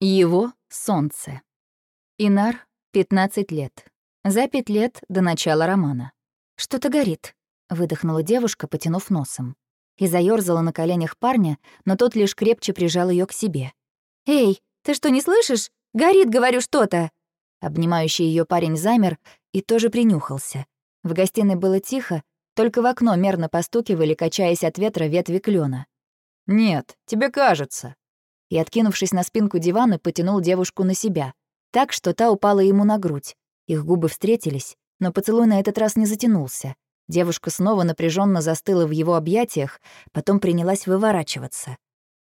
Его солнце. Инар, 15 лет. За пять лет до начала романа. «Что-то горит», — выдохнула девушка, потянув носом. И заёрзала на коленях парня, но тот лишь крепче прижал ее к себе. «Эй, ты что, не слышишь? Горит, говорю, что-то!» Обнимающий ее парень замер и тоже принюхался. В гостиной было тихо, только в окно мерно постукивали, качаясь от ветра ветви клена. «Нет, тебе кажется». И, откинувшись на спинку дивана, потянул девушку на себя, так, что та упала ему на грудь. Их губы встретились, но поцелуй на этот раз не затянулся. Девушка снова напряженно застыла в его объятиях, потом принялась выворачиваться.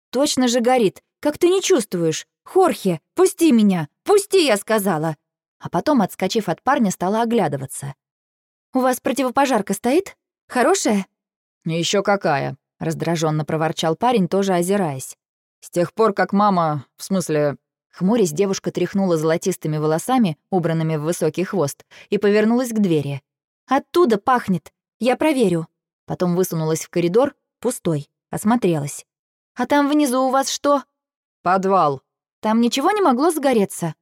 «Точно же горит! Как ты не чувствуешь? Хорхе, пусти меня! Пусти, я сказала!» А потом, отскочив от парня, стала оглядываться. «У вас противопожарка стоит? Хорошая?» Еще какая!» — раздраженно проворчал парень, тоже озираясь. «С тех пор, как мама... В смысле...» Хмурясь, девушка тряхнула золотистыми волосами, убранными в высокий хвост, и повернулась к двери. «Оттуда пахнет! Я проверю!» Потом высунулась в коридор, пустой, осмотрелась. «А там внизу у вас что?» «Подвал». «Там ничего не могло сгореться?»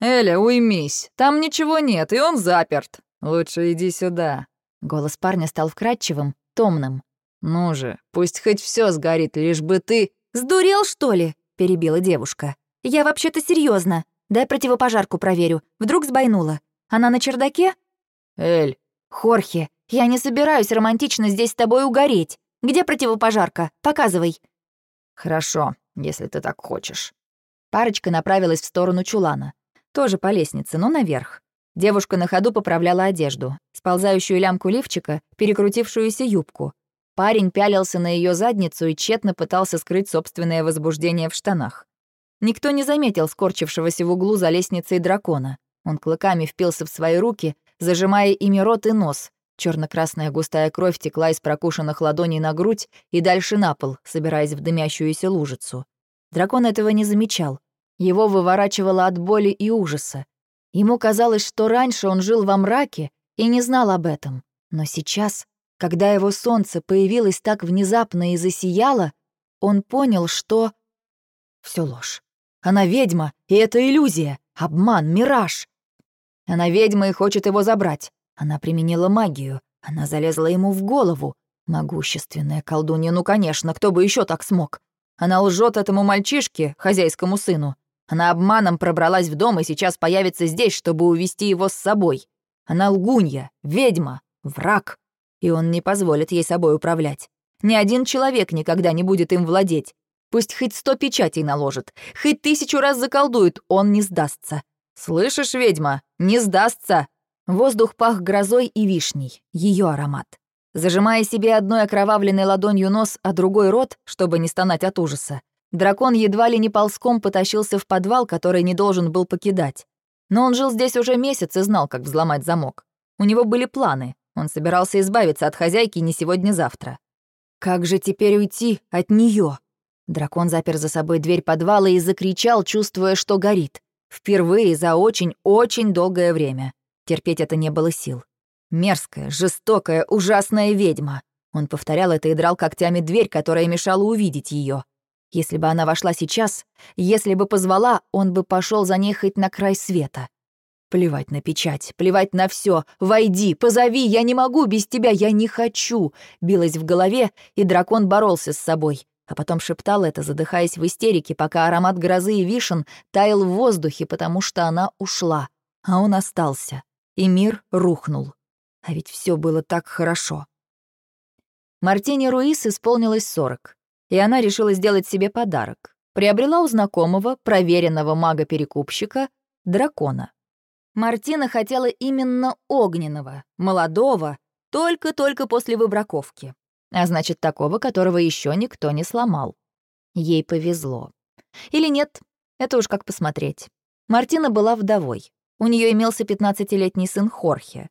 «Эля, уймись, там ничего нет, и он заперт. Лучше иди сюда». Голос парня стал вкрадчивым, томным. «Ну же, пусть хоть все сгорит, лишь бы ты...» «Сдурел, что ли?» — перебила девушка. «Я вообще-то серьезно. Дай противопожарку проверю. Вдруг сбойнула. Она на чердаке?» «Эль». «Хорхе, я не собираюсь романтично здесь с тобой угореть. Где противопожарка? Показывай». «Хорошо, если ты так хочешь». Парочка направилась в сторону чулана. Тоже по лестнице, но наверх. Девушка на ходу поправляла одежду, сползающую лямку лифчика, перекрутившуюся юбку. Парень пялился на ее задницу и тщетно пытался скрыть собственное возбуждение в штанах. Никто не заметил скорчившегося в углу за лестницей дракона. Он клыками впился в свои руки, зажимая ими рот и нос. черно красная густая кровь текла из прокушенных ладоней на грудь и дальше на пол, собираясь в дымящуюся лужицу. Дракон этого не замечал. Его выворачивало от боли и ужаса. Ему казалось, что раньше он жил во мраке и не знал об этом. Но сейчас, когда его солнце появилось так внезапно и засияло, он понял, что... Все ложь. Она ведьма, и это иллюзия, обман, мираж. Она ведьма и хочет его забрать. Она применила магию. Она залезла ему в голову. Могущественная колдунья, ну, конечно, кто бы еще так смог. Она лжет этому мальчишке, хозяйскому сыну. Она обманом пробралась в дом и сейчас появится здесь, чтобы увести его с собой. Она лгунья, ведьма, враг. И он не позволит ей собой управлять. Ни один человек никогда не будет им владеть. Пусть хоть сто печатей наложит, хоть тысячу раз заколдует, он не сдастся. «Слышишь, ведьма, не сдастся!» Воздух пах грозой и вишней, ее аромат. Зажимая себе одной окровавленной ладонью нос, а другой рот, чтобы не стонать от ужаса, дракон едва ли не ползком потащился в подвал, который не должен был покидать. Но он жил здесь уже месяц и знал, как взломать замок. У него были планы. Он собирался избавиться от хозяйки не сегодня-завтра. Как же теперь уйти от нее? Дракон запер за собой дверь подвала и закричал, чувствуя, что горит. Впервые за очень-очень долгое время. Терпеть это не было сил. Мерзкая, жестокая, ужасная ведьма. Он повторял это и драл когтями дверь, которая мешала увидеть ее. Если бы она вошла сейчас, если бы позвала, он бы пошел за ней хоть на край света. Плевать на печать, плевать на все. Войди, позови, я не могу без тебя, я не хочу. Билась в голове, и дракон боролся с собой а потом шептал это, задыхаясь в истерике, пока аромат грозы и вишен таял в воздухе, потому что она ушла, а он остался, и мир рухнул. А ведь все было так хорошо. Мартине Руис исполнилось сорок, и она решила сделать себе подарок. Приобрела у знакомого, проверенного мага-перекупщика, дракона. Мартина хотела именно огненного, молодого, только-только после выбраковки. А значит, такого, которого еще никто не сломал. Ей повезло. Или нет, это уж как посмотреть. Мартина была вдовой. У нее имелся 15-летний сын Хорхе.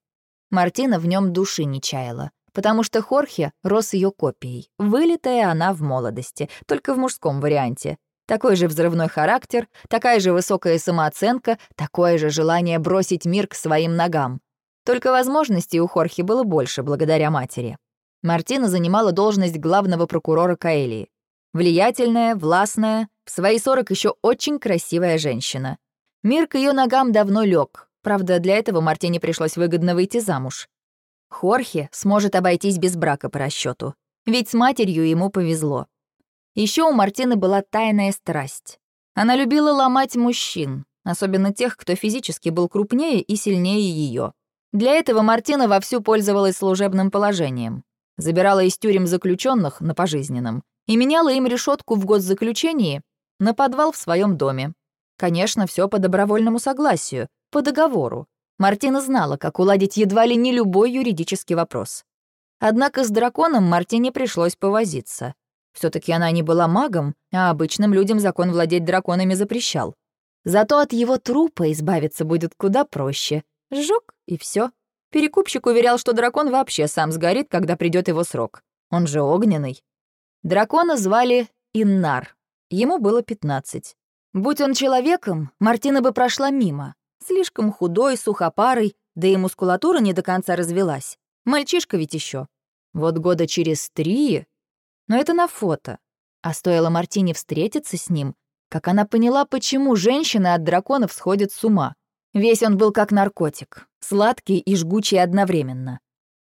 Мартина в нем души не чаяла, потому что Хорхе рос ее копией. Вылитая она в молодости, только в мужском варианте. Такой же взрывной характер, такая же высокая самооценка, такое же желание бросить мир к своим ногам. Только возможностей у Хорхе было больше благодаря матери. Мартина занимала должность главного прокурора Каэлии. Влиятельная, властная, в свои сорок еще очень красивая женщина. Мир к ее ногам давно лег. Правда, для этого Мартине пришлось выгодно выйти замуж. Хорхе сможет обойтись без брака по расчету, ведь с матерью ему повезло. Еще у Мартины была тайная страсть. Она любила ломать мужчин, особенно тех, кто физически был крупнее и сильнее ее. Для этого Мартина вовсю пользовалась служебным положением. Забирала из тюрем заключенных на пожизненном и меняла им решетку в госзаключении на подвал в своем доме. Конечно, все по добровольному согласию, по договору. Мартина знала, как уладить едва ли не любой юридический вопрос. Однако с драконом Мартине пришлось повозиться. Все таки она не была магом, а обычным людям закон владеть драконами запрещал. Зато от его трупа избавиться будет куда проще. Сжёг, и все. Перекупщик уверял, что дракон вообще сам сгорит, когда придет его срок. Он же огненный. Дракона звали Иннар. Ему было 15. Будь он человеком, Мартина бы прошла мимо. Слишком худой, сухопарый, да и мускулатура не до конца развелась. Мальчишка ведь еще. Вот года через три... Но это на фото. А стоило Мартине встретиться с ним, как она поняла, почему женщины от драконов сходят с ума. Весь он был как наркотик, сладкий и жгучий одновременно.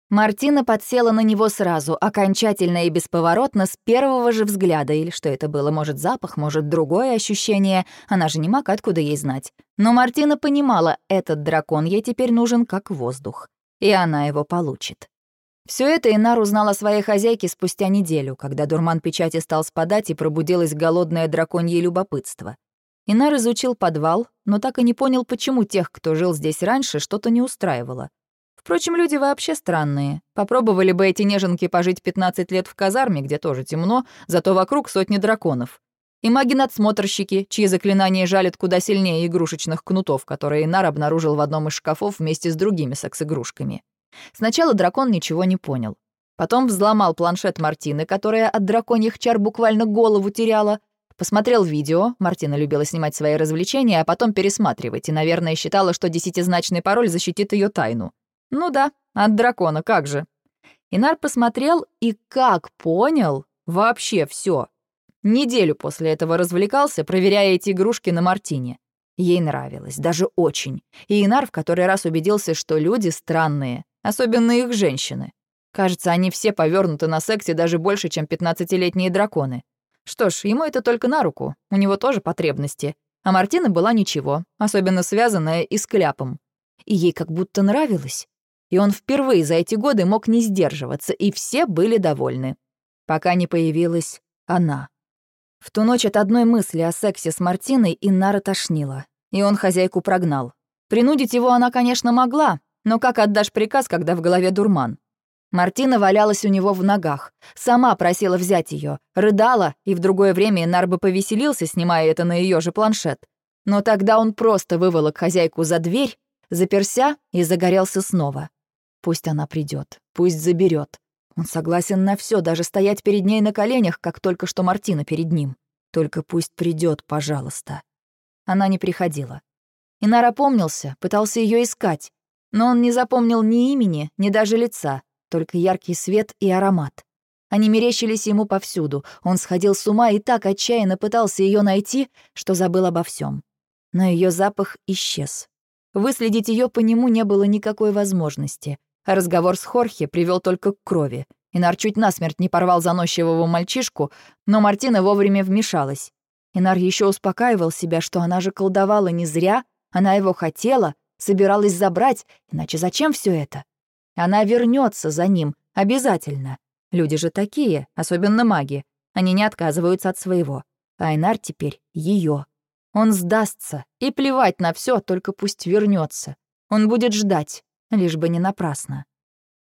Мартина подсела на него сразу, окончательно и бесповоротно, с первого же взгляда, или что это было, может, запах, может, другое ощущение, она же не маг, откуда ей знать. Но Мартина понимала, этот дракон ей теперь нужен как воздух, и она его получит. Все это Инар узнала о своей хозяйке спустя неделю, когда дурман печати стал спадать и пробудилось голодное драконье любопытство. Инар изучил подвал, но так и не понял, почему тех, кто жил здесь раньше, что-то не устраивало. Впрочем, люди вообще странные. Попробовали бы эти неженки пожить 15 лет в казарме, где тоже темно, зато вокруг сотни драконов. И маги-надсмотрщики, чьи заклинания жалят куда сильнее игрушечных кнутов, которые Инар обнаружил в одном из шкафов вместе с другими секс-игрушками. Сначала дракон ничего не понял. Потом взломал планшет Мартины, которая от драконьих чар буквально голову теряла, Посмотрел видео, Мартина любила снимать свои развлечения, а потом пересматривать, и, наверное, считала, что десятизначный пароль защитит ее тайну. Ну да, от дракона, как же. Инар посмотрел и как понял вообще все. Неделю после этого развлекался, проверяя эти игрушки на Мартине. Ей нравилось, даже очень. И Инар в который раз убедился, что люди странные, особенно их женщины. Кажется, они все повернуты на сексе даже больше, чем 15-летние драконы. Что ж, ему это только на руку, у него тоже потребности. А Мартина была ничего, особенно связанная и с кляпом. И ей как будто нравилось и он впервые за эти годы мог не сдерживаться, и все были довольны. Пока не появилась она. В ту ночь от одной мысли о сексе с Мартиной Иннара тошнила, и он хозяйку прогнал. Принудить его она, конечно, могла, но как отдашь приказ, когда в голове дурман? Мартина валялась у него в ногах, сама просила взять ее, рыдала, и в другое время Инар бы повеселился, снимая это на ее же планшет. Но тогда он просто выволок хозяйку за дверь, заперся и загорелся снова. Пусть она придет, пусть заберет. Он согласен на все, даже стоять перед ней на коленях, как только что Мартина перед ним. Только пусть придет, пожалуйста. Она не приходила. Инара помнился, пытался ее искать, но он не запомнил ни имени, ни даже лица, только яркий свет и аромат. Они мерещились ему повсюду. Он сходил с ума и так отчаянно пытался ее найти, что забыл обо всем. Но ее запах исчез. Выследить ее по нему не было никакой возможности. Разговор с Хорхе привел только к крови. Инар чуть насмерть не порвал заносчивого мальчишку, но Мартина вовремя вмешалась. Инар еще успокаивал себя, что она же колдовала не зря, она его хотела, собиралась забрать, иначе зачем все это? Она вернется за ним, обязательно. Люди же такие, особенно маги. Они не отказываются от своего. А Инар теперь ее. Он сдастся, и плевать на все, только пусть вернется. Он будет ждать лишь бы не напрасно.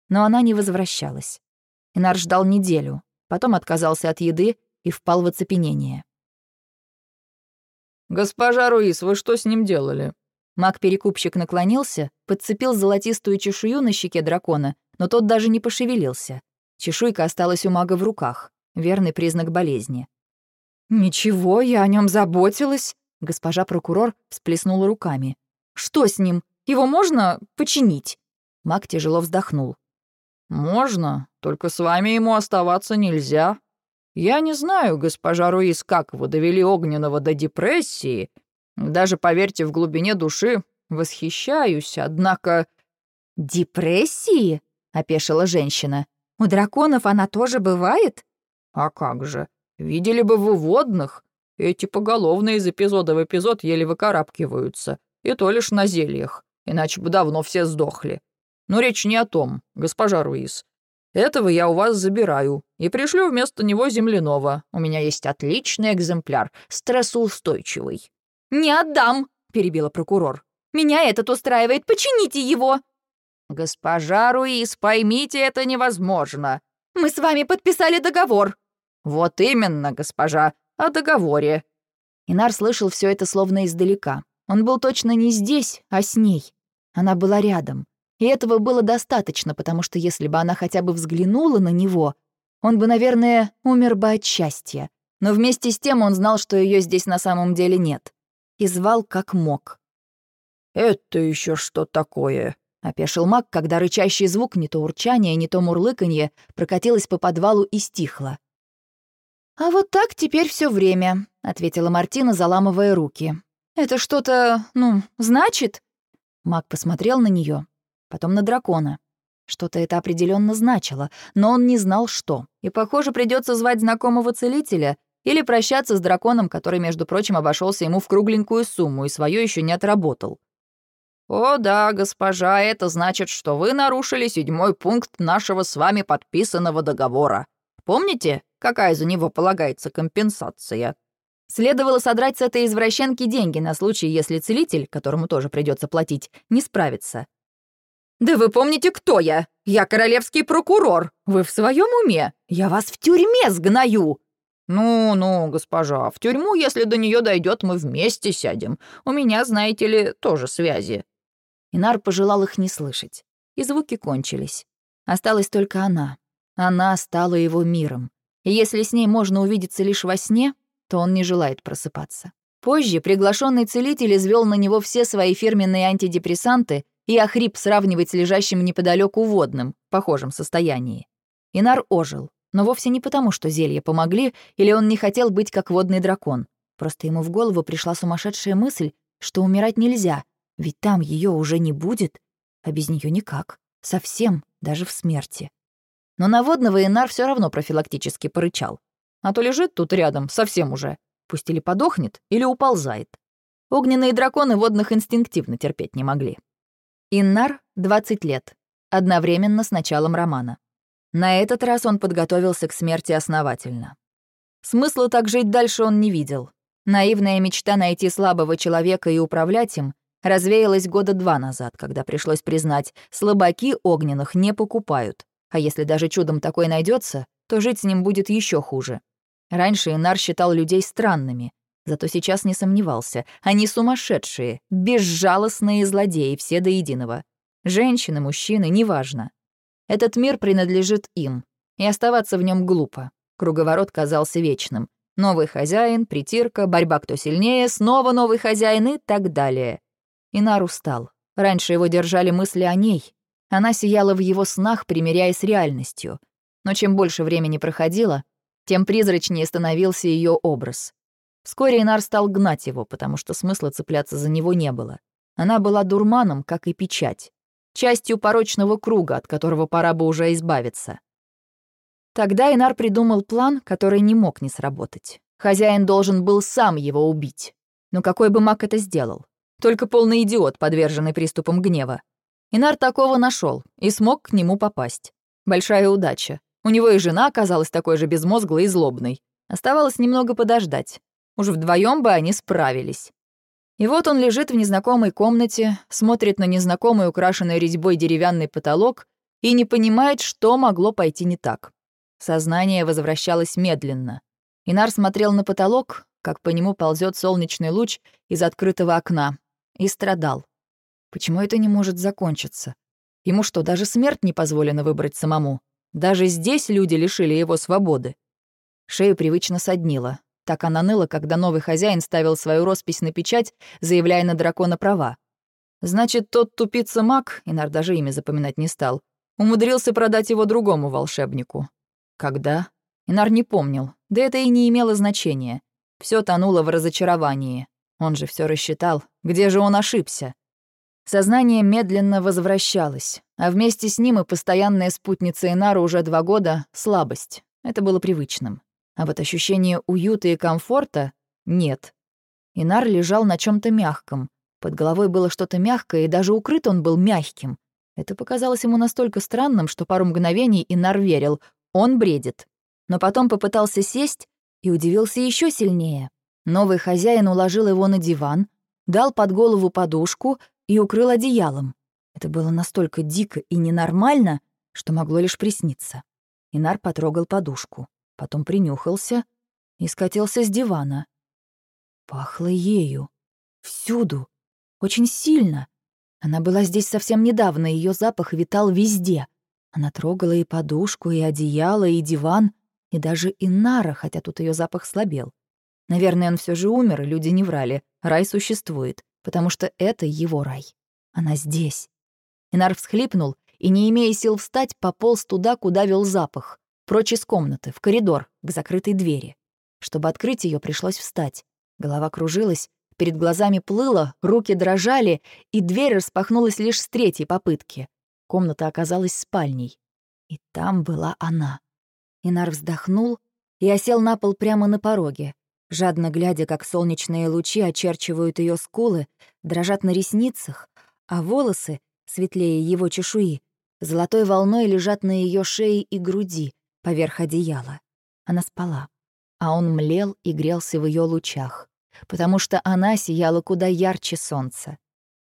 Но она не возвращалась. Инар ждал неделю, потом отказался от еды и впал в оцепенение. «Госпожа Руис, вы что с ним делали?» Маг-перекупщик наклонился, подцепил золотистую чешую на щеке дракона, но тот даже не пошевелился. Чешуйка осталась у мага в руках, верный признак болезни. «Ничего, я о нем заботилась», — госпожа прокурор всплеснула руками. «Что с ним? Его можно починить?» Маг тяжело вздохнул. «Можно, только с вами ему оставаться нельзя». Я не знаю, госпожа Руис, как вы довели Огненного до депрессии. Даже, поверьте, в глубине души восхищаюсь, однако...» «Депрессии?» — опешила женщина. «У драконов она тоже бывает?» «А как же? Видели бы вы водных? Эти поголовные из эпизода в эпизод еле выкарабкиваются, и то лишь на зельях, иначе бы давно все сдохли. Но речь не о том, госпожа Руис. Этого я у вас забираю и пришлю вместо него земляного. У меня есть отличный экземпляр, стрессоустойчивый». «Не отдам», — перебила прокурор. «Меня этот устраивает, почините его». «Госпожа Руис, поймите, это невозможно». «Мы с вами подписали договор». «Вот именно, госпожа, о договоре». Инар слышал все это словно издалека. Он был точно не здесь, а с ней. Она была рядом. И этого было достаточно, потому что если бы она хотя бы взглянула на него, он бы, наверное, умер бы от счастья. Но вместе с тем он знал, что ее здесь на самом деле нет. И звал как мог. «Это еще что такое?» — опешил маг, когда рычащий звук, не то урчание, не то мурлыканье, прокатилось по подвалу и стихло. «А вот так теперь все время», — ответила Мартина, заламывая руки. «Это что-то, ну, значит?» Маг посмотрел на нее, потом на дракона. Что-то это определенно значило, но он не знал, что. И, похоже, придется звать знакомого целителя или прощаться с драконом, который, между прочим, обошелся ему в кругленькую сумму и свое еще не отработал. «О да, госпожа, это значит, что вы нарушили седьмой пункт нашего с вами подписанного договора. Помните, какая за него полагается компенсация?» Следовало содрать с этой извращенки деньги на случай, если целитель, которому тоже придется платить, не справится. «Да вы помните, кто я? Я королевский прокурор. Вы в своем уме? Я вас в тюрьме сгною!» «Ну-ну, госпожа, в тюрьму, если до нее дойдет, мы вместе сядем. У меня, знаете ли, тоже связи». Инар пожелал их не слышать. И звуки кончились. Осталась только она. Она стала его миром. И если с ней можно увидеться лишь во сне, то он не желает просыпаться. Позже приглашенный целитель извел на него все свои фирменные антидепрессанты и охрип сравнивать с лежащим неподалеку водным, в похожем состоянии. Инар ожил, но вовсе не потому, что зелья помогли, или он не хотел быть как водный дракон. Просто ему в голову пришла сумасшедшая мысль, что умирать нельзя, ведь там ее уже не будет, а без нее никак, совсем, даже в смерти. Но на водного Инар все равно профилактически порычал. А то лежит тут рядом, совсем уже. Пусть или подохнет, или уползает. Огненные драконы водных инстинктивно терпеть не могли. Иннар — 20 лет, одновременно с началом романа. На этот раз он подготовился к смерти основательно. Смысла так жить дальше он не видел. Наивная мечта найти слабого человека и управлять им развеялась года два назад, когда пришлось признать, слабаки огненных не покупают, а если даже чудом такой найдется, то жить с ним будет еще хуже. Раньше Инар считал людей странными, Зато сейчас не сомневался. Они сумасшедшие, безжалостные злодеи, все до единого. Женщины, мужчины, неважно. Этот мир принадлежит им, и оставаться в нем глупо. Круговорот казался вечным. Новый хозяин, притирка, борьба кто сильнее, снова новый хозяин и так далее. Инар устал. Раньше его держали мысли о ней. Она сияла в его снах, примиряясь с реальностью. Но чем больше времени проходило, тем призрачнее становился ее образ. Вскоре Инар стал гнать его, потому что смысла цепляться за него не было. Она была дурманом, как и печать. Частью порочного круга, от которого пора бы уже избавиться. Тогда Инар придумал план, который не мог не сработать. Хозяин должен был сам его убить. Но какой бы маг это сделал? Только полный идиот, подверженный приступам гнева. Инар такого нашел и смог к нему попасть. Большая удача. У него и жена оказалась такой же безмозглой и злобной. Оставалось немного подождать. Уж вдвоем бы они справились. И вот он лежит в незнакомой комнате, смотрит на незнакомый украшенный резьбой деревянный потолок и не понимает, что могло пойти не так. Сознание возвращалось медленно. Инар смотрел на потолок, как по нему ползет солнечный луч из открытого окна, и страдал. Почему это не может закончиться? Ему что, даже смерть не позволено выбрать самому? Даже здесь люди лишили его свободы. Шею привычно соднило. Так она ныла, когда новый хозяин ставил свою роспись на печать, заявляя на дракона права. Значит, тот тупица маг, Инар даже имя запоминать не стал, умудрился продать его другому волшебнику. Когда? Инар не помнил, да это и не имело значения. Все тонуло в разочаровании. Он же все рассчитал. Где же он ошибся? Сознание медленно возвращалось, а вместе с ним и постоянная спутница Инара уже два года — слабость. Это было привычным. А вот ощущение уюта и комфорта — нет. Инар лежал на чем то мягком. Под головой было что-то мягкое, и даже укрыт он был мягким. Это показалось ему настолько странным, что пару мгновений Инар верил — он бредит. Но потом попытался сесть и удивился еще сильнее. Новый хозяин уложил его на диван, дал под голову подушку и укрыл одеялом. Это было настолько дико и ненормально, что могло лишь присниться. Инар потрогал подушку, потом принюхался и скатился с дивана. Пахло ею. Всюду. Очень сильно. Она была здесь совсем недавно, ее запах витал везде. Она трогала и подушку, и одеяло, и диван, и даже Инара, хотя тут ее запах слабел. Наверное, он все же умер, и люди не врали. Рай существует потому что это его рай. Она здесь. Инар всхлипнул и, не имея сил встать, пополз туда, куда вел запах, прочь из комнаты, в коридор, к закрытой двери. Чтобы открыть ее, пришлось встать. Голова кружилась, перед глазами плыла, руки дрожали, и дверь распахнулась лишь с третьей попытки. Комната оказалась спальней. И там была она. Инар вздохнул и осел на пол прямо на пороге, жадно глядя, как солнечные лучи очерчивают ее скулы, дрожат на ресницах, а волосы, светлее его чешуи, золотой волной лежат на ее шее и груди, поверх одеяла. Она спала, а он млел и грелся в ее лучах, потому что она сияла куда ярче солнца.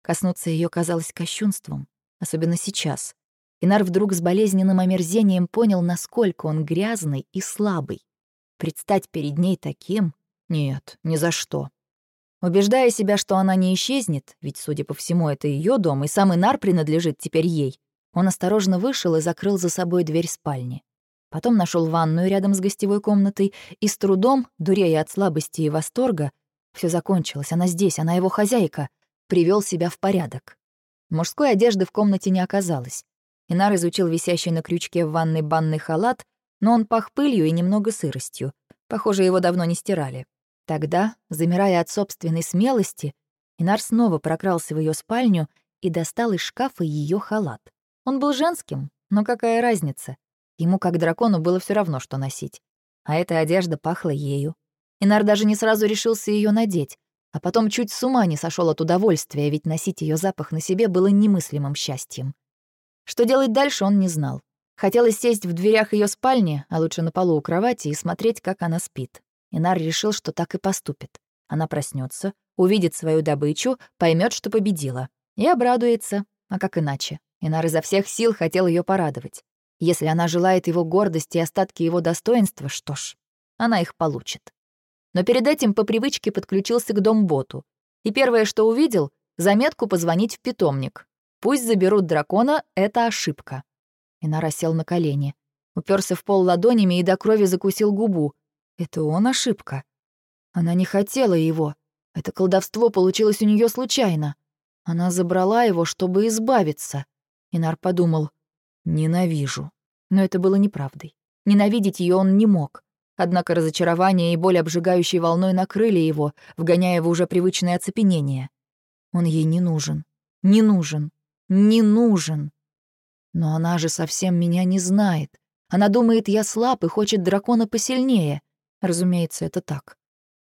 Коснуться ее казалось кощунством, особенно сейчас. Инар вдруг с болезненным омерзением понял, насколько он грязный и слабый. Предстать перед ней таким нет, ни за что. Убеждая себя, что она не исчезнет, ведь, судя по всему, это ее дом, и самый нар принадлежит теперь ей, он осторожно вышел и закрыл за собой дверь спальни. Потом нашел ванную рядом с гостевой комнатой и с трудом, дурея от слабости и восторга, все закончилось, она здесь, она его хозяйка, привел себя в порядок. Мужской одежды в комнате не оказалось. Инар изучил висящий на крючке в ванной банный халат, но он пах пылью и немного сыростью. Похоже, его давно не стирали. Тогда, замирая от собственной смелости, Инар снова прокрался в ее спальню и достал из шкафа ее халат. Он был женским, но какая разница? Ему, как дракону, было все равно, что носить. А эта одежда пахла ею. Инар даже не сразу решился ее надеть, а потом чуть с ума не сошел от удовольствия, ведь носить ее запах на себе было немыслимым счастьем. Что делать дальше, он не знал. Хотелось сесть в дверях ее спальни, а лучше на полу у кровати, и смотреть, как она спит. Инар решил, что так и поступит. Она проснется, увидит свою добычу, поймет, что победила. И обрадуется. А как иначе? Инар изо всех сил хотел ее порадовать. Если она желает его гордости и остатки его достоинства, что ж, она их получит. Но перед этим по привычке подключился к домботу. И первое, что увидел, заметку позвонить в питомник. Пусть заберут дракона, это ошибка. Инара сел на колени. Уперся в пол ладонями и до крови закусил губу. Это он ошибка. Она не хотела его. Это колдовство получилось у нее случайно. Она забрала его, чтобы избавиться. Инар подумал, ненавижу. Но это было неправдой. Ненавидеть ее он не мог. Однако разочарование и боль обжигающей волной накрыли его, вгоняя в уже привычное оцепенение. Он ей не нужен. Не нужен. Не нужен. Но она же совсем меня не знает. Она думает, я слаб и хочет дракона посильнее. Разумеется, это так.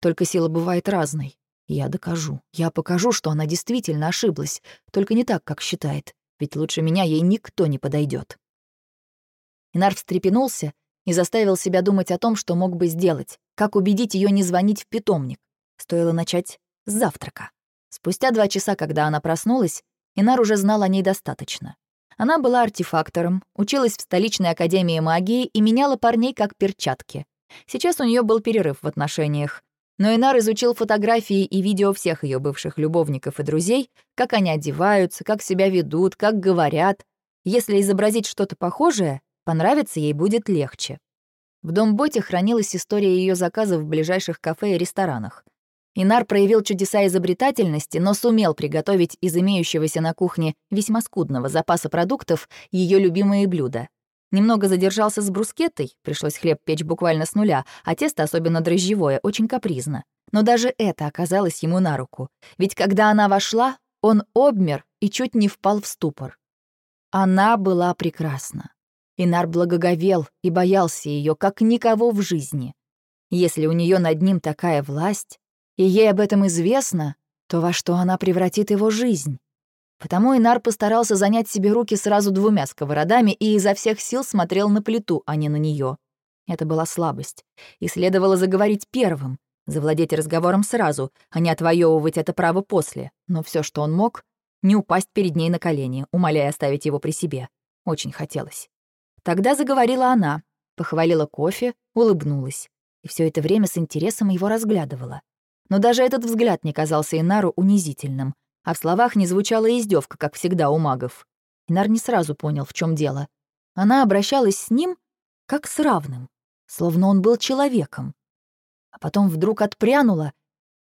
Только сила бывает разной. Я докажу. Я покажу, что она действительно ошиблась. Только не так, как считает. Ведь лучше меня ей никто не подойдет. Инар встрепенулся и заставил себя думать о том, что мог бы сделать. Как убедить ее не звонить в питомник. Стоило начать с завтрака. Спустя два часа, когда она проснулась, Инар уже знал о ней достаточно. Она была артефактором, училась в столичной академии магии и меняла парней как перчатки. Сейчас у нее был перерыв в отношениях. Но Инар изучил фотографии и видео всех ее бывших любовников и друзей, как они одеваются, как себя ведут, как говорят. Если изобразить что-то похожее, понравиться ей будет легче. В Домботе хранилась история ее заказов в ближайших кафе и ресторанах. Инар проявил чудеса изобретательности, но сумел приготовить из имеющегося на кухне весьма скудного запаса продуктов ее любимые блюда. Немного задержался с брускеттой, пришлось хлеб печь буквально с нуля, а тесто, особенно дрожжевое, очень капризно. Но даже это оказалось ему на руку. Ведь когда она вошла, он обмер и чуть не впал в ступор. Она была прекрасна. Инар благоговел и боялся ее, как никого в жизни. Если у нее над ним такая власть, и ей об этом известно, то во что она превратит его жизнь? Потому Инар постарался занять себе руки сразу двумя сковородами и изо всех сил смотрел на плиту, а не на нее. Это была слабость. И следовало заговорить первым, завладеть разговором сразу, а не отвоевывать это право после. Но все, что он мог, не упасть перед ней на колени, умоляя оставить его при себе. Очень хотелось. Тогда заговорила она, похвалила кофе, улыбнулась. И все это время с интересом его разглядывала. Но даже этот взгляд не казался Инару унизительным — а в словах не звучала издевка, как всегда у магов. Инар не сразу понял, в чем дело. Она обращалась с ним как с равным, словно он был человеком. А потом вдруг отпрянула,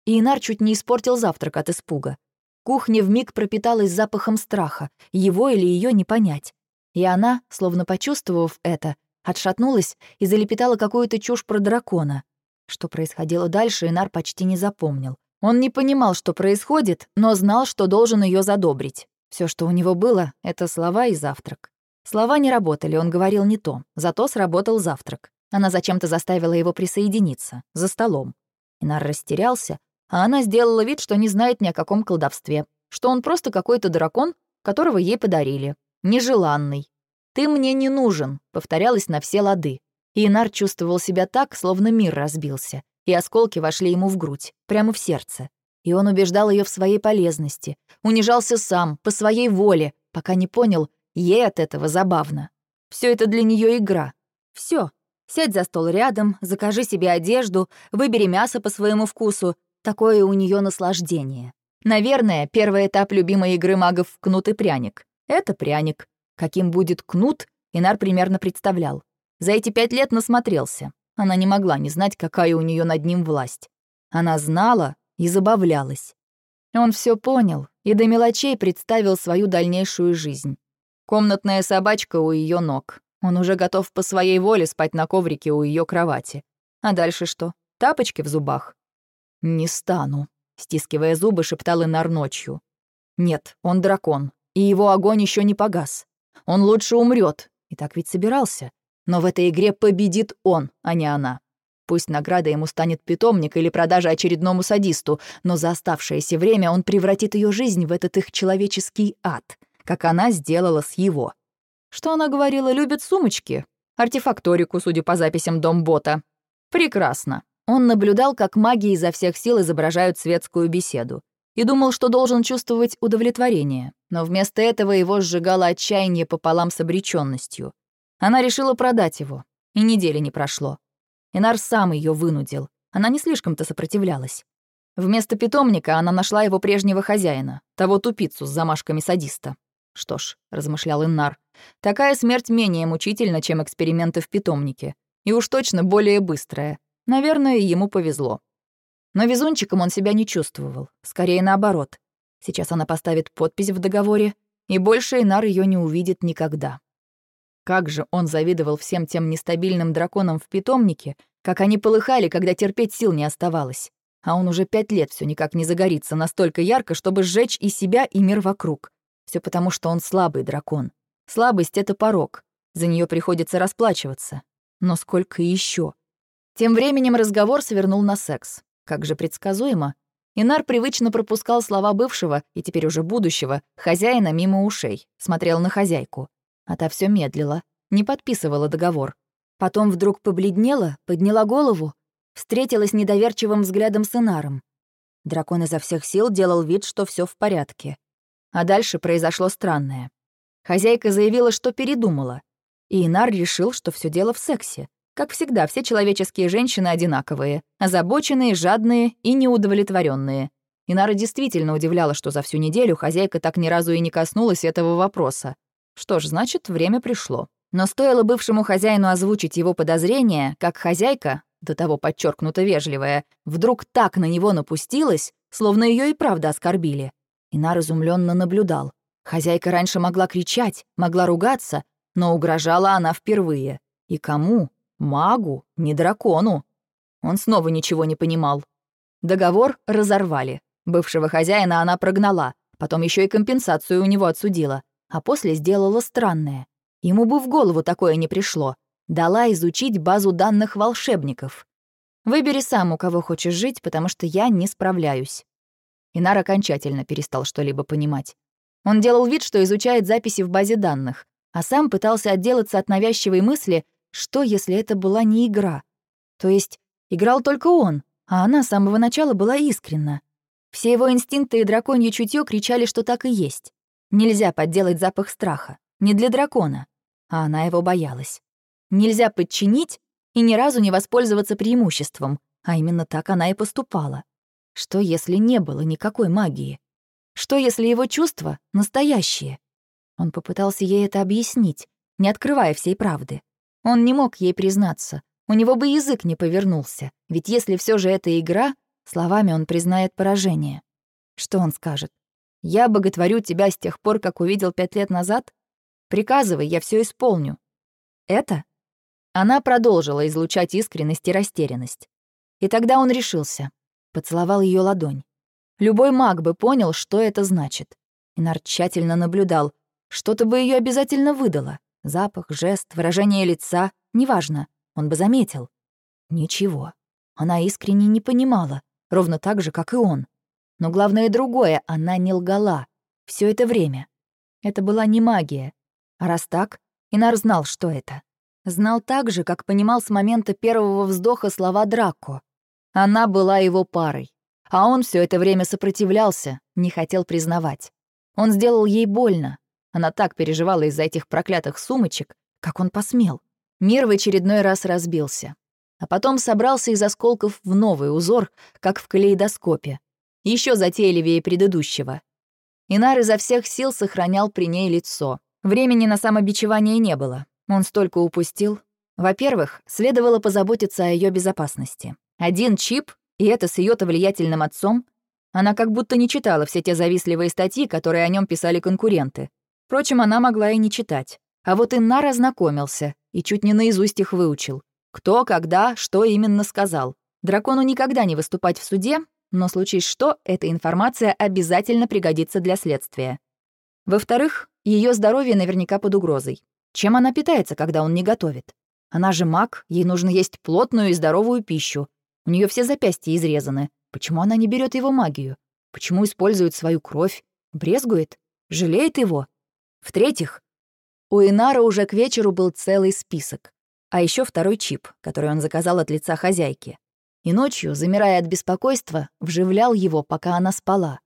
и Инар чуть не испортил завтрак от испуга. Кухня вмиг пропиталась запахом страха, его или ее не понять. И она, словно почувствовав это, отшатнулась и залепетала какую-то чушь про дракона. Что происходило дальше, Инар почти не запомнил. Он не понимал, что происходит, но знал, что должен ее задобрить. Все, что у него было, — это слова и завтрак. Слова не работали, он говорил не то, зато сработал завтрак. Она зачем-то заставила его присоединиться, за столом. Инар растерялся, а она сделала вид, что не знает ни о каком колдовстве, что он просто какой-то дракон, которого ей подарили. Нежеланный. «Ты мне не нужен», — повторялось на все лады. И Инар чувствовал себя так, словно мир разбился и осколки вошли ему в грудь, прямо в сердце. И он убеждал ее в своей полезности, унижался сам, по своей воле, пока не понял, ей от этого забавно. Все это для нее игра. Все. Сядь за стол рядом, закажи себе одежду, выбери мясо по своему вкусу. Такое у нее наслаждение. Наверное, первый этап любимой игры магов — кнут и пряник. Это пряник. Каким будет кнут, Инар примерно представлял. За эти пять лет насмотрелся. Она не могла не знать, какая у нее над ним власть. Она знала и забавлялась. Он все понял и до мелочей представил свою дальнейшую жизнь. Комнатная собачка у ее ног. Он уже готов по своей воле спать на коврике у ее кровати. А дальше что? Тапочки в зубах? «Не стану», — стискивая зубы, шептал Инар ночью. «Нет, он дракон, и его огонь еще не погас. Он лучше умрет, и так ведь собирался. Но в этой игре победит он, а не она. Пусть награда ему станет питомник или продажа очередному садисту, но за оставшееся время он превратит ее жизнь в этот их человеческий ад, как она сделала с его. Что она говорила, любит сумочки? Артефакторику, судя по записям Домбота. Прекрасно. Он наблюдал, как маги изо всех сил изображают светскую беседу. И думал, что должен чувствовать удовлетворение. Но вместо этого его сжигало отчаяние пополам с обреченностью. Она решила продать его, и недели не прошло. Инар сам ее вынудил. Она не слишком-то сопротивлялась. Вместо питомника она нашла его прежнего хозяина, того тупицу с замашками садиста. «Что ж», — размышлял Иннар, — «такая смерть менее мучительна, чем эксперименты в питомнике. И уж точно более быстрая. Наверное, ему повезло». Но везунчиком он себя не чувствовал. Скорее наоборот. Сейчас она поставит подпись в договоре, и больше Инар ее не увидит никогда. Как же он завидовал всем тем нестабильным драконам в питомнике, как они полыхали, когда терпеть сил не оставалось. А он уже пять лет все никак не загорится настолько ярко, чтобы сжечь и себя, и мир вокруг. Все потому, что он слабый дракон. Слабость — это порог. За нее приходится расплачиваться. Но сколько еще? Тем временем разговор свернул на секс. Как же предсказуемо. Инар привычно пропускал слова бывшего и теперь уже будущего хозяина мимо ушей, смотрел на хозяйку. А та все медлила, не подписывала договор. Потом вдруг побледнела, подняла голову, встретилась недоверчивым взглядом с Инаром. Дракон изо всех сил делал вид, что все в порядке. А дальше произошло странное. Хозяйка заявила, что передумала. И Инар решил, что все дело в сексе. Как всегда, все человеческие женщины одинаковые, озабоченные, жадные и неудовлетворенные. Инара действительно удивляла, что за всю неделю хозяйка так ни разу и не коснулась этого вопроса. Что ж, значит, время пришло. Но стоило бывшему хозяину озвучить его подозрения, как хозяйка, до того подчеркнуто вежливая, вдруг так на него напустилась, словно ее и правда оскорбили. Инар изумленно наблюдал. Хозяйка раньше могла кричать, могла ругаться, Но угрожала она впервые. И кому? Магу, не дракону. Он снова ничего не понимал. Договор разорвали. Бывшего хозяина она прогнала, потом еще и компенсацию у него отсудила, а после сделала странное. Ему бы в голову такое не пришло. Дала изучить базу данных волшебников. Выбери сам, у кого хочешь жить, потому что я не справляюсь. Инар окончательно перестал что-либо понимать. Он делал вид, что изучает записи в базе данных, а сам пытался отделаться от навязчивой мысли, что если это была не игра. То есть играл только он, а она с самого начала была искренна. Все его инстинкты и драконье чутье кричали, что так и есть. Нельзя подделать запах страха. Не для дракона. А она его боялась. Нельзя подчинить и ни разу не воспользоваться преимуществом, а именно так она и поступала. Что, если не было никакой магии? Что, если его чувства настоящие? Он попытался ей это объяснить, не открывая всей правды. Он не мог ей признаться, у него бы язык не повернулся, ведь если все же это игра, словами он признает поражение. Что он скажет? «Я боготворю тебя с тех пор, как увидел пять лет назад? Приказывай, я все исполню». Это? Она продолжила излучать искренность и растерянность. И тогда он решился. Поцеловал ее ладонь. Любой маг бы понял, что это значит. Инар тщательно наблюдал. Что-то бы ее обязательно выдало. Запах, жест, выражение лица — неважно. Он бы заметил. Ничего. Она искренне не понимала, ровно так же, как и он. Но главное другое, она не лгала. Все это время. Это была не магия. А раз так, Инар знал, что это. Знал так же, как понимал с момента первого вздоха слова Драко. Она была его парой. А он все это время сопротивлялся, не хотел признавать. Он сделал ей больно. Она так переживала из-за этих проклятых сумочек, как он посмел. Мир в очередной раз разбился. А потом собрался из осколков в новый узор, как в калейдоскопе. Еще затейливее предыдущего. Инар изо всех сил сохранял при ней лицо. Времени на самобичевание не было. Он столько упустил. Во-первых, следовало позаботиться о ее безопасности. Один чип, и это с ее-то влиятельным отцом. Она как будто не читала все те завистливые статьи, которые о нем писали конкуренты. Впрочем, она могла и не читать. А вот Иннар ознакомился и чуть не наизусть их выучил. Кто, когда, что именно сказал. Дракону никогда не выступать в суде, но случись что, эта информация обязательно пригодится для следствия. Во-вторых, ее здоровье наверняка под угрозой. Чем она питается, когда он не готовит? Она же маг, ей нужно есть плотную и здоровую пищу. У нее все запястья изрезаны. Почему она не берет его магию? Почему использует свою кровь? Брезгует? Жалеет его? В-третьих, у Инара уже к вечеру был целый список. А еще второй чип, который он заказал от лица хозяйки. И ночью, замирая от беспокойства, вживлял его, пока она спала.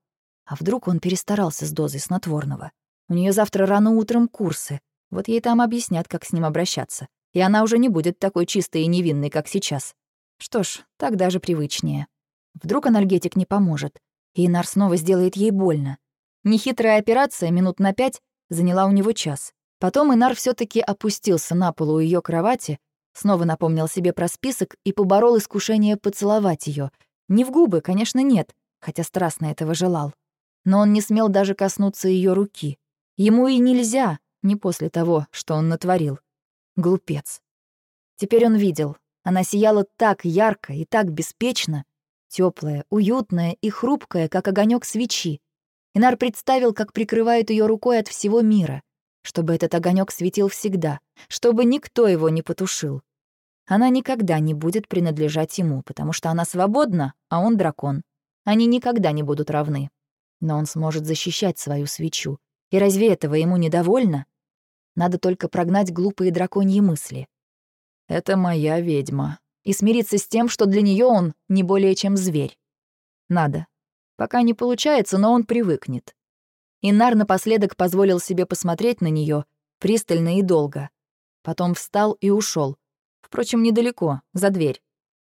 А вдруг он перестарался с дозой снотворного? У нее завтра рано утром курсы. Вот ей там объяснят, как с ним обращаться. И она уже не будет такой чистой и невинной, как сейчас. Что ж, так даже привычнее. Вдруг анальгетик не поможет, и Инар снова сделает ей больно. Нехитрая операция минут на пять заняла у него час. Потом Инар все таки опустился на пол у ее кровати, снова напомнил себе про список и поборол искушение поцеловать ее. Не в губы, конечно, нет, хотя страстно этого желал. Но он не смел даже коснуться ее руки. Ему и нельзя, не после того, что он натворил. Глупец. Теперь он видел. Она сияла так ярко и так беспечно, теплая, уютная и хрупкая, как огонек свечи. Инар представил, как прикрывает ее рукой от всего мира — чтобы этот огонек светил всегда, чтобы никто его не потушил. Она никогда не будет принадлежать ему, потому что она свободна, а он дракон. Они никогда не будут равны. Но он сможет защищать свою свечу. И разве этого ему недовольно? Надо только прогнать глупые драконьи мысли. «Это моя ведьма», и смириться с тем, что для нее он не более чем зверь. Надо. Пока не получается, но он привыкнет. Инар напоследок позволил себе посмотреть на нее пристально и долго. Потом встал и ушел. Впрочем, недалеко, за дверь.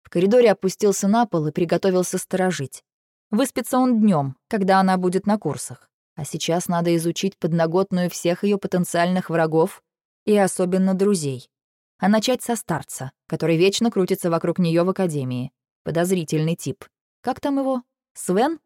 В коридоре опустился на пол и приготовился сторожить. Выспится он днем, когда она будет на курсах. А сейчас надо изучить подноготную всех ее потенциальных врагов и особенно друзей. А начать со старца, который вечно крутится вокруг нее в академии. Подозрительный тип. Как там его? Свен?